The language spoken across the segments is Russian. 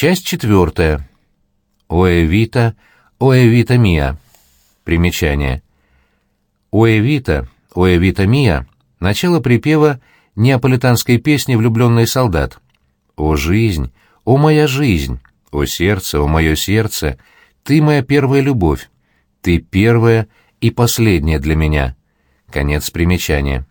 Часть четвертая. Оэвита, Оэвита Мия. Примечание. Оэвита, Оэвита Мия — начало припева неаполитанской песни «Влюбленный солдат». «О жизнь, о моя жизнь, о сердце, о мое сердце, ты моя первая любовь, ты первая и последняя для меня». Конец примечания.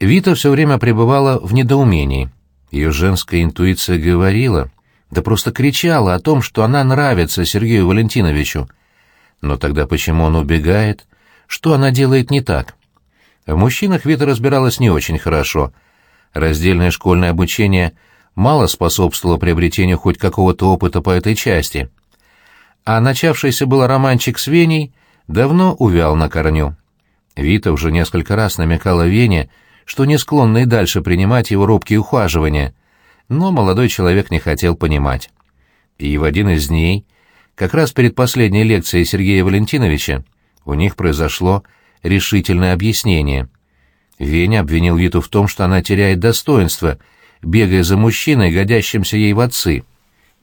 Вита все время пребывала в недоумении. Ее женская интуиция говорила, да просто кричала о том, что она нравится Сергею Валентиновичу. Но тогда почему он убегает? Что она делает не так? В мужчинах Вита разбиралась не очень хорошо. Раздельное школьное обучение мало способствовало приобретению хоть какого-то опыта по этой части. А начавшийся был романчик с Веней давно увял на корню. Вита уже несколько раз намекала Вене, что не склонна и дальше принимать его робкие ухаживания, но молодой человек не хотел понимать. И в один из дней, как раз перед последней лекцией Сергея Валентиновича, у них произошло решительное объяснение. Веня обвинил Виту в том, что она теряет достоинство, бегая за мужчиной, годящимся ей в отцы.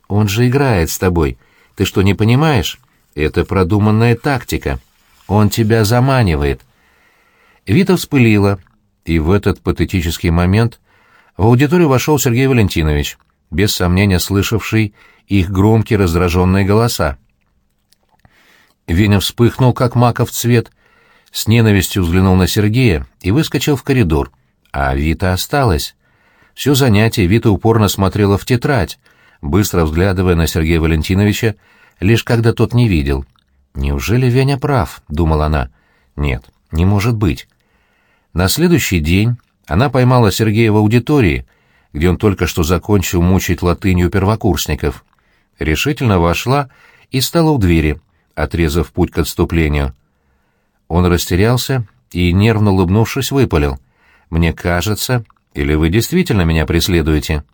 «Он же играет с тобой. Ты что, не понимаешь? Это продуманная тактика. Он тебя заманивает». Вита вспылила, и в этот патетический момент в аудиторию вошел Сергей Валентинович, без сомнения слышавший их громкие раздраженные голоса. Веня вспыхнул, как маков цвет, с ненавистью взглянул на Сергея и выскочил в коридор, а Вита осталась. Все занятие Вита упорно смотрела в тетрадь, быстро взглядывая на Сергея Валентиновича, лишь когда тот не видел. «Неужели Веня прав?» — думала она. «Нет, не может быть. На следующий день она поймала Сергея в аудитории, где он только что закончил мучить латынью первокурсников. Решительно вошла и стала у двери, отрезав путь к отступлению. Он растерялся и, нервно улыбнувшись, выпалил. «Мне кажется, или вы действительно меня преследуете?»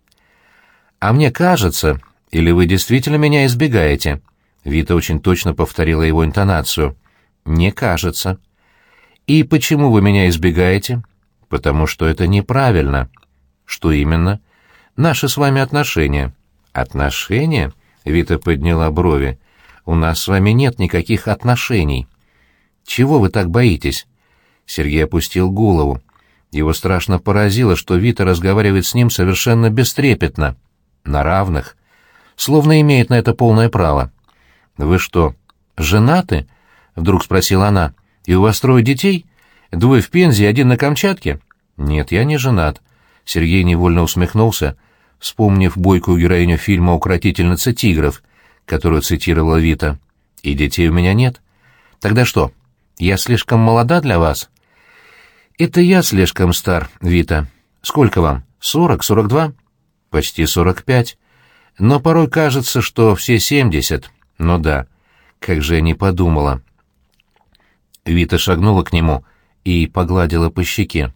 «А мне кажется, или вы действительно меня избегаете?» Вита очень точно повторила его интонацию. «Не кажется». «И почему вы меня избегаете?» «Потому что это неправильно». «Что именно?» «Наши с вами отношения». «Отношения?» — Вита подняла брови. «У нас с вами нет никаких отношений». «Чего вы так боитесь?» Сергей опустил голову. Его страшно поразило, что Вита разговаривает с ним совершенно бестрепетно, на равных, словно имеет на это полное право. «Вы что, женаты?» — вдруг спросила она. И у вас трое детей? Двое в Пензе и один на Камчатке? Нет, я не женат. Сергей невольно усмехнулся, вспомнив бойкую героиню фильма «Укротительница тигров», которую цитировала Вита. И детей у меня нет. Тогда что, я слишком молода для вас? Это я слишком стар, Вита. Сколько вам? Сорок, сорок два? Почти сорок пять. Но порой кажется, что все семьдесят. Ну да, как же я не подумала. Вита шагнула к нему и погладила по щеке.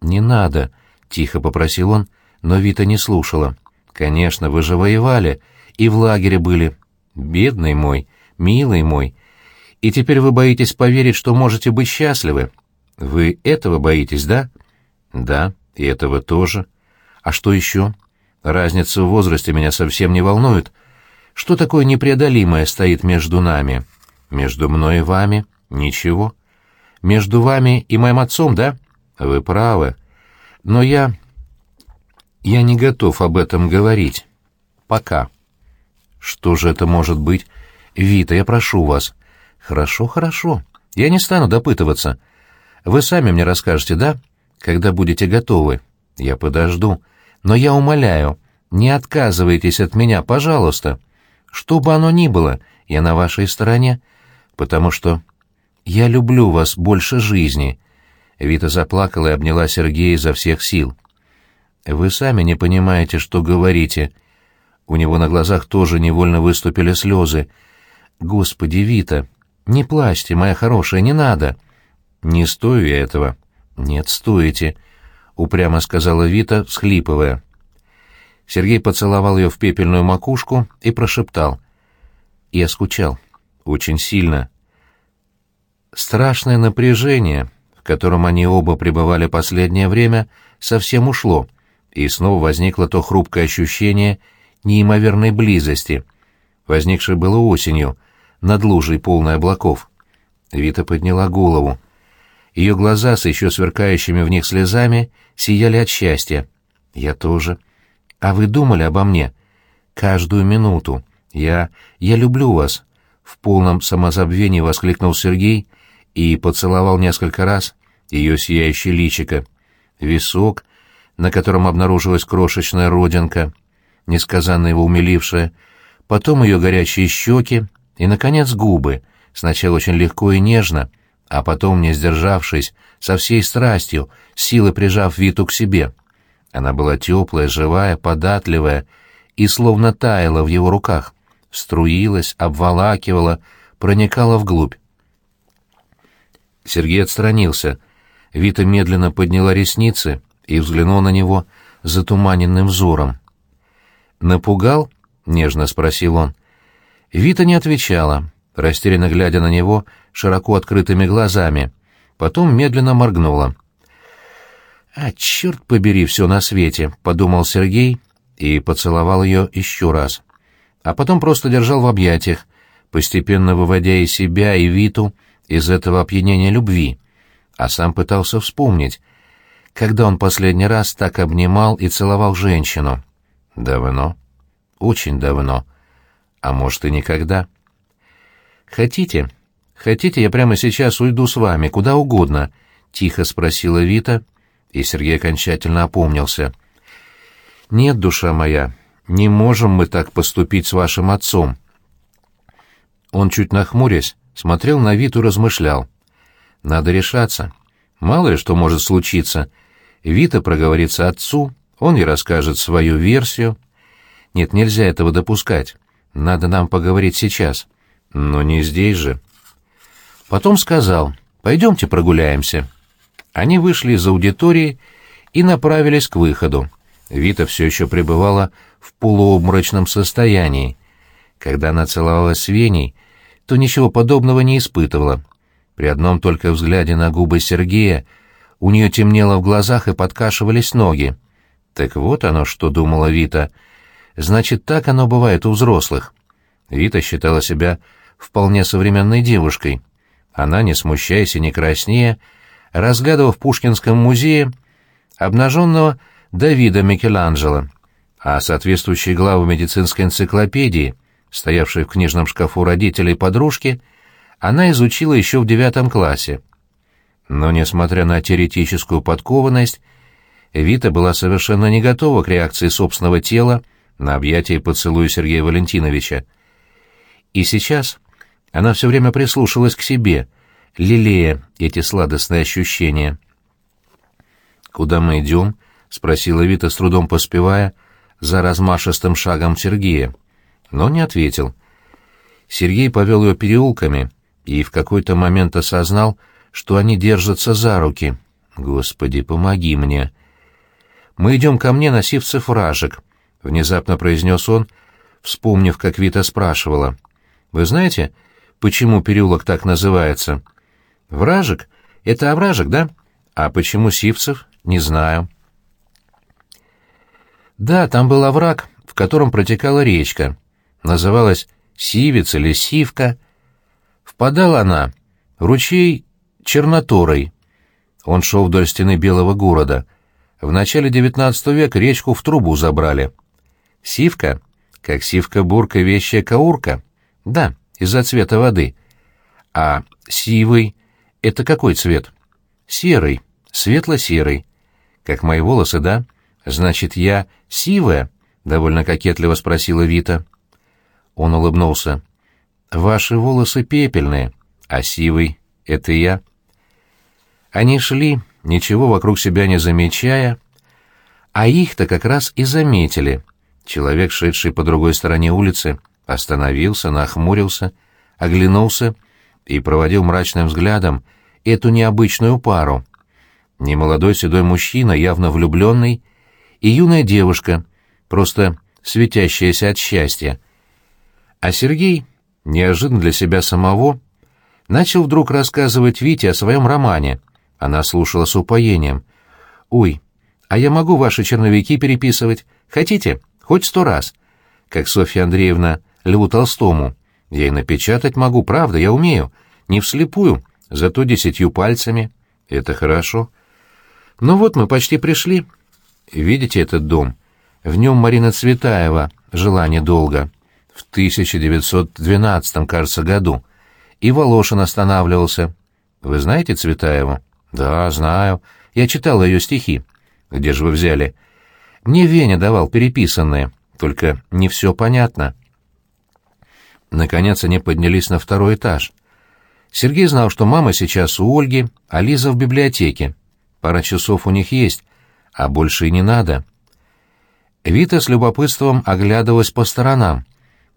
«Не надо», — тихо попросил он, но Вита не слушала. «Конечно, вы же воевали и в лагере были. Бедный мой, милый мой. И теперь вы боитесь поверить, что можете быть счастливы. Вы этого боитесь, да?» «Да, и этого тоже. А что еще? Разница в возрасте меня совсем не волнует. Что такое непреодолимое стоит между нами? Между мной и вами?» «Ничего. Между вами и моим отцом, да? Вы правы. Но я... Я не готов об этом говорить. Пока». «Что же это может быть? Вита, я прошу вас». «Хорошо, хорошо. Я не стану допытываться. Вы сами мне расскажете, да? Когда будете готовы. Я подожду. Но я умоляю, не отказывайтесь от меня, пожалуйста. Что бы оно ни было, я на вашей стороне, потому что «Я люблю вас больше жизни». Вита заплакала и обняла Сергея изо всех сил. «Вы сами не понимаете, что говорите». У него на глазах тоже невольно выступили слезы. «Господи, Вита, не плачьте, моя хорошая, не надо». «Не стою я этого». «Нет, стоите», — упрямо сказала Вита, всхлипывая. Сергей поцеловал ее в пепельную макушку и прошептал. «Я скучал. Очень сильно. Страшное напряжение, в котором они оба пребывали последнее время, совсем ушло, и снова возникло то хрупкое ощущение неимоверной близости, возникшее было осенью, над лужей полной облаков. Вита подняла голову. Ее глаза с еще сверкающими в них слезами сияли от счастья. «Я тоже. А вы думали обо мне? Каждую минуту. Я... я люблю вас!» В полном самозабвении воскликнул Сергей и поцеловал несколько раз ее сияющее личико. Висок, на котором обнаружилась крошечная родинка, несказанно его умилившая, потом ее горячие щеки и, наконец, губы, сначала очень легко и нежно, а потом, не сдержавшись, со всей страстью, силой прижав Виту к себе. Она была теплая, живая, податливая и словно таяла в его руках, струилась, обволакивала, проникала вглубь. Сергей отстранился. Вита медленно подняла ресницы и взглянул на него затуманенным взором. «Напугал?» — нежно спросил он. Вита не отвечала, растерянно глядя на него широко открытыми глазами. Потом медленно моргнула. «А, черт побери, все на свете!» — подумал Сергей и поцеловал ее еще раз. А потом просто держал в объятиях, постепенно выводя и себя, и Виту из этого опьянения любви, а сам пытался вспомнить, когда он последний раз так обнимал и целовал женщину. Давно. Очень давно. А может, и никогда. «Хотите? Хотите, я прямо сейчас уйду с вами, куда угодно?» — тихо спросила Вита, и Сергей окончательно опомнился. «Нет, душа моя, не можем мы так поступить с вашим отцом». Он, чуть нахмурясь, смотрел на Виту и размышлял. «Надо решаться. Мало ли что может случиться. Вита проговорится отцу, он ей расскажет свою версию. Нет, нельзя этого допускать. Надо нам поговорить сейчас. Но не здесь же». Потом сказал, «Пойдемте прогуляемся». Они вышли из аудитории и направились к выходу. Вита все еще пребывала в полуобморочном состоянии. Когда она целовалась с Веней, то ничего подобного не испытывала. При одном только взгляде на губы Сергея у нее темнело в глазах и подкашивались ноги. Так вот оно, что думала Вита. Значит, так оно бывает у взрослых. Вита считала себя вполне современной девушкой. Она, не смущаясь и не краснея, разглядывала в Пушкинском музее обнаженного Давида Микеланджело, а соответствующие главы медицинской энциклопедии, стоявшие в книжном шкафу родителей подружки, она изучила еще в девятом классе. Но, несмотря на теоретическую подкованность, Вита была совершенно не готова к реакции собственного тела на объятие и поцелуй Сергея Валентиновича. И сейчас она все время прислушалась к себе, лелея эти сладостные ощущения. «Куда мы идем?» — спросила Вита, с трудом поспевая за размашистым шагом Сергея. Но не ответил. Сергей повел ее переулками и в какой-то момент осознал, что они держатся за руки. «Господи, помоги мне!» «Мы идем ко мне, носив цифражек», — внезапно произнес он, вспомнив, как Вита спрашивала. «Вы знаете, почему переулок так называется?» «Вражек? Это овражек, да? А почему Сивцев? Не знаю». Да, там был овраг, в котором протекала речка. Называлась Сивец или Сивка. Впадала она в ручей Черноторой. Он шел вдоль стены Белого города. В начале XIX века речку в трубу забрали. Сивка, как сивка-бурка вещая каурка. Да, из-за цвета воды. А сивый — это какой цвет? Серый, светло-серый. Как мои волосы, да? — «Значит, я сивая?» — довольно кокетливо спросила Вита. Он улыбнулся. «Ваши волосы пепельные, а сивый — это я». Они шли, ничего вокруг себя не замечая, а их-то как раз и заметили. Человек, шедший по другой стороне улицы, остановился, нахмурился, оглянулся и проводил мрачным взглядом эту необычную пару. Немолодой седой мужчина, явно влюбленный, и юная девушка, просто светящаяся от счастья. А Сергей, неожиданно для себя самого, начал вдруг рассказывать Вите о своем романе. Она слушала с упоением. «Ой, А я могу ваши черновики переписывать. Хотите? Хоть сто раз. Как Софья Андреевна Льву Толстому. Я и напечатать могу, правда, я умею. Не вслепую, зато десятью пальцами. Это хорошо. Ну вот, мы почти пришли. Видите этот дом? В нем Марина Цветаева жила недолго. В 1912, кажется, году. И Волошин останавливался. Вы знаете Цветаеву? Да, знаю. Я читал ее стихи. Где же вы взяли? Мне Веня давал переписанные, только не все понятно. Наконец они поднялись на второй этаж. Сергей знал, что мама сейчас у Ольги, а Лиза в библиотеке. Пара часов у них есть, а больше и не надо. Вита с любопытством оглядывалась по сторонам.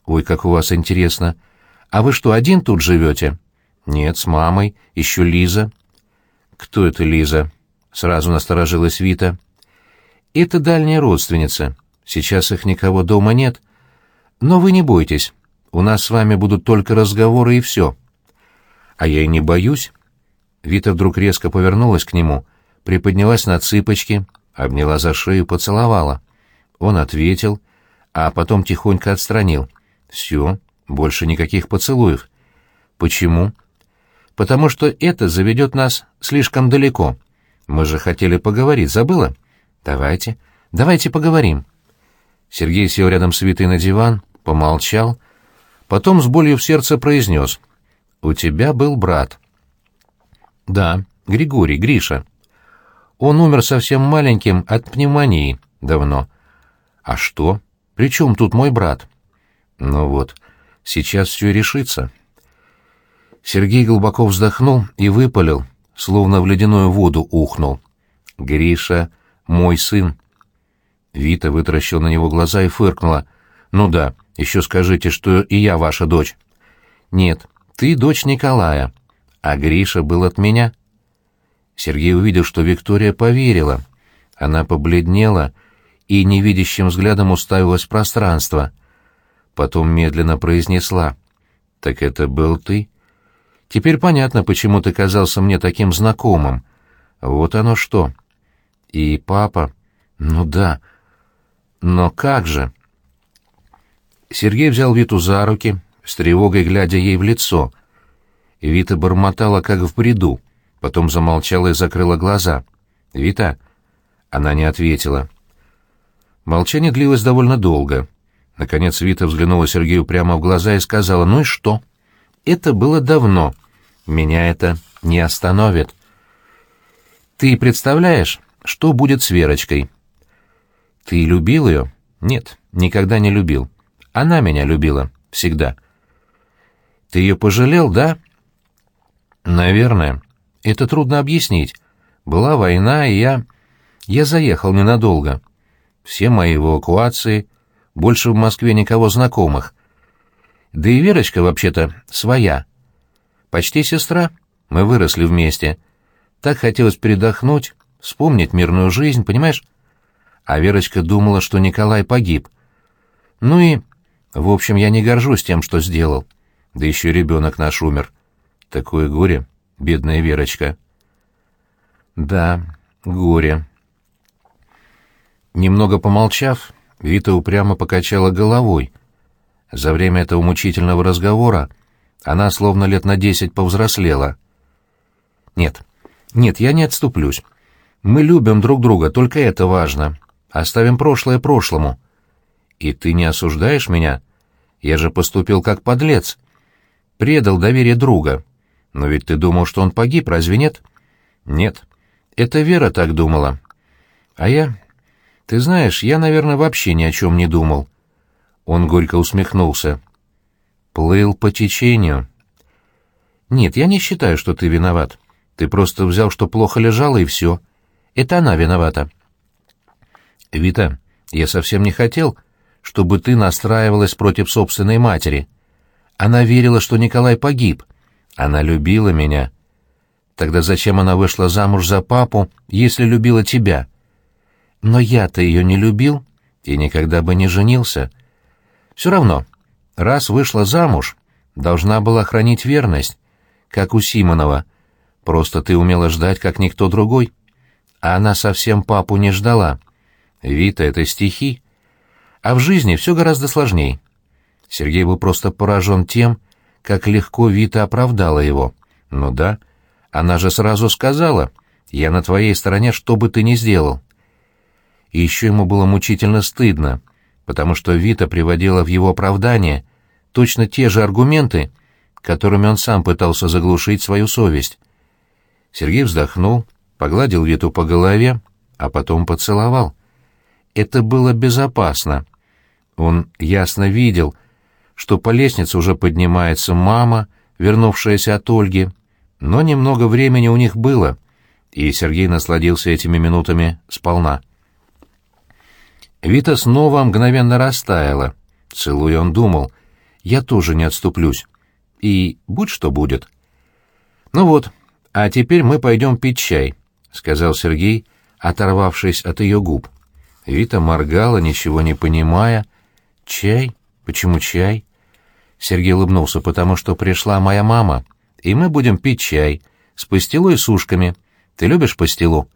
«Ой, как у вас интересно. А вы что, один тут живете?» «Нет, с мамой. Еще Лиза». «Кто это Лиза?» — сразу насторожилась Вита. «Это дальняя родственница. Сейчас их никого дома нет. Но вы не бойтесь. У нас с вами будут только разговоры и все». «А я и не боюсь». Вита вдруг резко повернулась к нему, приподнялась на цыпочки, обняла за шею, поцеловала. Он ответил, а потом тихонько отстранил. «Все, больше никаких поцелуев». «Почему?» «Потому что это заведет нас слишком далеко. Мы же хотели поговорить, забыла?» «Давайте, давайте поговорим». Сергей сел рядом с Витой на диван, помолчал, потом с болью в сердце произнес. «У тебя был брат». «Да, Григорий, Гриша. Он умер совсем маленьким от пневмонии давно». «А что? При чем тут мой брат?» «Ну вот, сейчас все решится». Сергей глубоко вздохнул и выпалил, словно в ледяную воду ухнул. «Гриша мой сын». Вита вытаращила на него глаза и фыркнула. «Ну да, еще скажите, что и я ваша дочь». «Нет, ты дочь Николая, а Гриша был от меня». Сергей увидел, что Виктория поверила. Она побледнела и невидящим взглядом уставилась в пространство. Потом медленно произнесла. «Так это был ты?» «Теперь понятно, почему ты казался мне таким знакомым. Вот оно что». И папа... Ну да. Но как же? Сергей взял Виту за руки, с тревогой глядя ей в лицо. Вита бормотала, как в бреду, потом замолчала и закрыла глаза. «Вита?» Она не ответила. Молчание длилось довольно долго. Наконец Вита взглянула Сергею прямо в глаза и сказала, «Ну и что?» «Это было давно. Меня это не остановит». «Ты представляешь, что будет с Верочкой? Ты любил ее? Нет, никогда не любил. Она меня любила. Всегда. Ты ее пожалел, да? Наверное. Это трудно объяснить. Была война, и я... Я заехал ненадолго. Все мои эвакуации, больше в Москве никого знакомых. Да и Верочка, вообще-то, своя. Почти сестра. Мы выросли вместе. Так хотелось передохнуть, вспомнить мирную жизнь, понимаешь? А Верочка думала, что Николай погиб. Ну и... В общем, я не горжусь тем, что сделал. Да еще ребенок наш умер. Такое горе, бедная Верочка. Да, горе. Немного помолчав, Вита упрямо покачала головой. За время этого мучительного разговора она словно лет на десять повзрослела. Нет, нет, я не отступлюсь. Мы любим друг друга, только это важно. Оставим прошлое прошлому. И ты не осуждаешь меня? Я же поступил как подлец. Предал доверие друга. Но ведь ты думал, что он погиб, разве нет? Нет. Это Вера так думала. А я... Ты знаешь, я, наверное, вообще ни о чем не думал. Он горько усмехнулся. Плыл по течению. Нет, я не считаю, что ты виноват. Ты просто взял, что плохо лежало, и все. — это она виновата. Вита, я совсем не хотел, чтобы ты настраивалась против собственной матери. Она верила, что Николай погиб. Она любила меня. Тогда зачем она вышла замуж за папу, если любила тебя? Но я-то ее не любил и никогда бы не женился. Все равно, раз вышла замуж, должна была хранить верность, как у Симонова. Просто ты умела ждать, как никто другой. а она совсем папу не ждала. Вита — это стихи. А в жизни все гораздо сложней. Сергей был просто поражен тем, как легко Вита оправдала его. Ну да, она же сразу сказала, «Я на твоей стороне, что бы ты ни сделал». И еще ему было мучительно стыдно, потому что Вита приводила в его оправдание точно те же аргументы, которыми он сам пытался заглушить свою совесть. Сергей вздохнул, погладил Виту по голове, а потом поцеловал. Это было безопасно. Он ясно видел, что по лестнице уже поднимается мама, вернувшаяся от Ольги, но немного времени у них было, и Сергей насладился этими минутами сполна. Вита снова мгновенно растаяла. Целуя, он думал, «Я тоже не отступлюсь. И будь что будет». «Ну вот, а теперь мы пойдем пить чай», — сказал Сергей, оторвавшись от ее губ. Вита моргала, ничего не понимая. «Чай? Почему чай?» Сергей улыбнулся, потому что пришла моя мама, и мы будем пить чай с пастилой и сушками. Ты любишь пастилу?»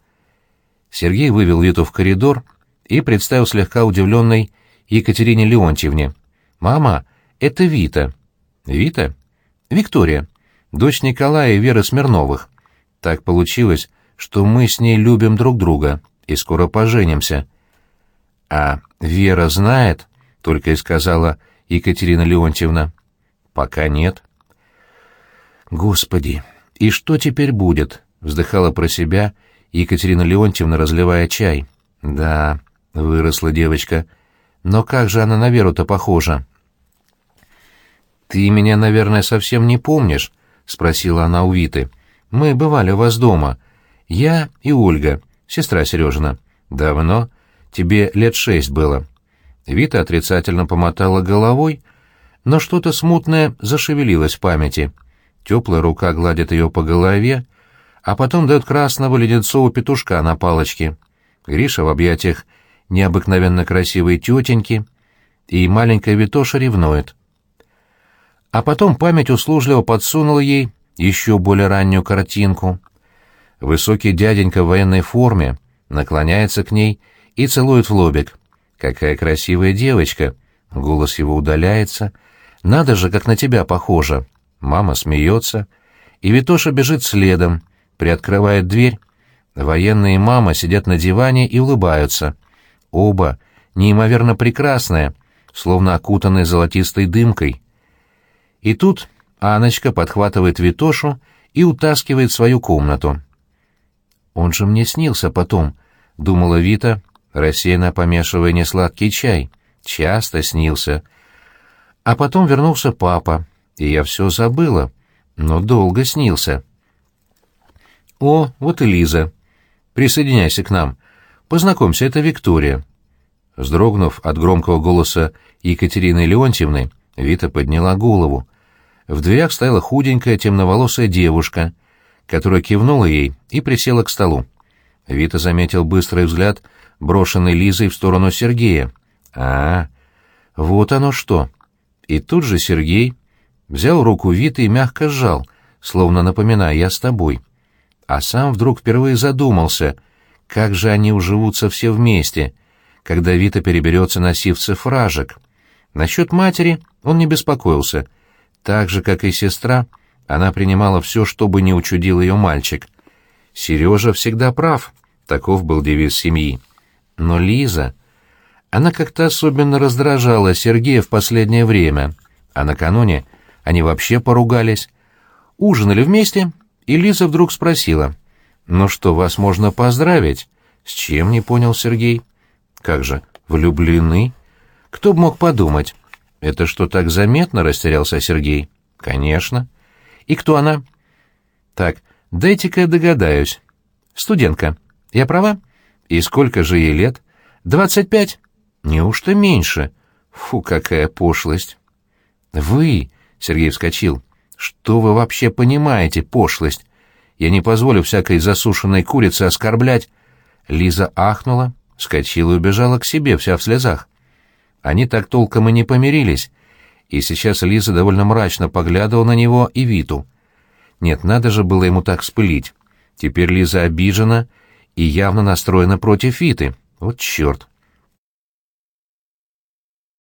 Сергей вывел Виту в коридор и представил слегка удивленной Екатерине Леонтьевне. «Мама, это Вита». «Вита?» «Виктория, дочь Николая и Веры Смирновых. Так получилось, что мы с ней любим друг друга и скоро поженимся». «А Вера знает?» — только и сказала Екатерина Леонтьевна. «Пока нет». «Господи, и что теперь будет?» — вздыхала про себя Екатерина Леонтьевна, разливая чай. «Да, выросла девочка. Но как же она на Веру-то похожа?» «Ты меня, наверное, совсем не помнишь?» — спросила она у Виты. «Мы бывали у вас дома. Я и Ольга, сестра Сережина. Давно. Тебе лет шесть было». Вита отрицательно помотала головой, но что-то смутное зашевелилось в памяти. Теплая рука гладит ее по голове, а потом дает красного леденцового петушка на палочке. Гриша в объятиях необыкновенно красивой тетеньки, и маленькая Витоша ревнует. А потом память услужливо подсунула ей еще более раннюю картинку. Высокий дяденька в военной форме наклоняется к ней и целует в лобик. «Какая красивая девочка!» Голос его удаляется. «Надо же, как на тебя похоже!» Мама смеется. И Витоша бежит следом, приоткрывает дверь. Военные и мама сидят на диване и улыбаются. Оба неимоверно прекрасные, словно окутанные золотистой дымкой. И тут Аночка подхватывает Витошу и утаскивает свою комнату. «Он же мне снился потом», — думала Вита, рассеянно помешивая несладкий чай. Часто снился. А потом вернулся папа, и я все забыла, но долго снился. «О, вот и Лиза. Присоединяйся к нам. Познакомься, это Виктория». Вздрогнув от громкого голоса Екатерины Леонтьевны, Вита подняла голову. В дверях стояла худенькая темноволосая девушка, которая кивнула ей и присела к столу. Вита заметил быстрый взгляд, брошенный Лизой в сторону Сергея. «А, вот оно что!» И тут же Сергей взял руку Виты и мягко сжал, словно напоминая «я с тобой». А сам вдруг впервые задумался, как же они уживутся все вместе, когда Вита переберется на сивце фражек. Насчет матери он не беспокоился. Так же, как и сестра, она принимала все, что бы не учудил ее мальчик. Сережа всегда прав, таков был девиз семьи. Но Лиза... Она как-то особенно раздражала Сергея в последнее время, а накануне они вообще поругались. Ужинали вместе, и Лиза вдруг спросила, «Ну что, вас можно поздравить?» «С чем?» — не понял Сергей. «Как же, влюблены?» «Кто бы мог подумать?» «Это что, так заметно?» — растерялся Сергей. «Конечно». «И кто она?» «Так, дайте-ка я догадаюсь. Студентка. Я права? И сколько же ей лет? Двадцать пять? Неужто меньше? Фу, какая пошлость!» «Вы...» Сергей вскочил. «Что вы вообще понимаете, пошлость? Я не позволю всякой засушенной курице оскорблять». Лиза ахнула, вскочила и убежала к себе, вся в слезах. Они так толком и не помирились, и сейчас Лиза довольно мрачно поглядывала на него и Виту. Нет, надо же было ему так вспылить. Теперь Лиза обижена и явно настроена против Виты. Вот черт.